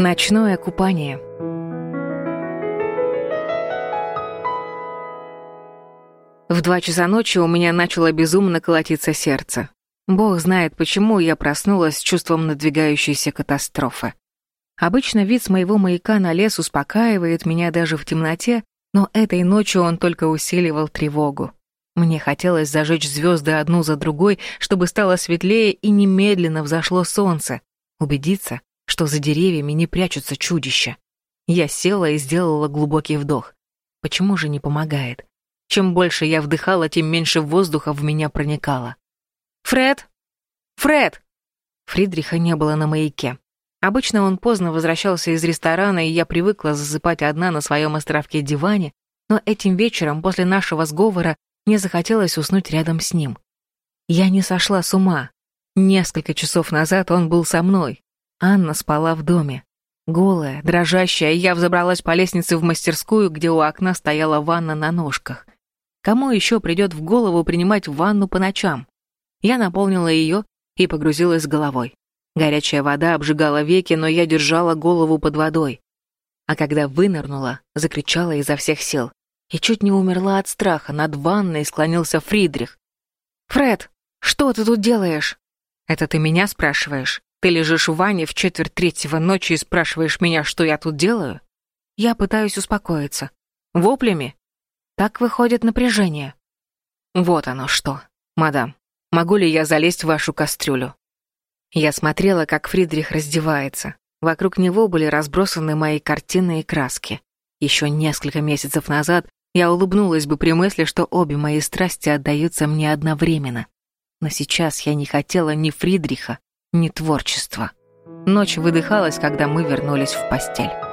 Ночное купание. В два часа ночи у меня начало безумно колотиться сердце. Бог знает, почему я проснулась с чувством надвигающейся катастрофы. Обычно вид с моего маяка на лес успокаивает меня даже в темноте, но этой ночью он только усиливал тревогу. Мне хотелось зажечь звезды одну за другой, чтобы стало светлее и немедленно взошло солнце. Убедиться, что за деревьями не прячутся чудища. Я села и сделала глубокий вдох. Почему же не помогает? Чем больше я вдыхала, тем меньше воздуха в меня проникало. «Фред! Фред!» Фридриха не было на маяке. Обычно он поздно возвращался из ресторана, и я привыкла засыпать одна на своем островке диване, но этим вечером, после нашего сговора, мне захотелось уснуть рядом с ним. Я не сошла с ума. Несколько часов назад он был со мной, Анна спала в доме. Голая, дрожащая, я взобралась по лестнице в мастерскую, где у окна стояла ванна на ножках. Кому еще придет в голову принимать ванну по ночам? Я наполнила ее и погрузилась с головой. Горячая вода обжигала веки, но я держала голову под водой. А когда вынырнула, закричала изо всех сил. И чуть не умерла от страха. Над ванной склонился Фридрих. «Фред, что ты тут делаешь?» «Это ты меня спрашиваешь?» Ты лежишь в ванне в четверть третьего ночи и спрашиваешь меня, что я тут делаю? Я пытаюсь успокоиться. Воплями? Так выходит напряжение. Вот оно что. Мадам, могу ли я залезть в вашу кастрюлю? Я смотрела, как Фридрих раздевается. Вокруг него были разбросаны мои картины и краски. Еще несколько месяцев назад я улыбнулась бы при мысли, что обе мои страсти отдаются мне одновременно. Но сейчас я не хотела ни Фридриха, ни творчества. Ночь выдыхалась, когда мы вернулись в постель.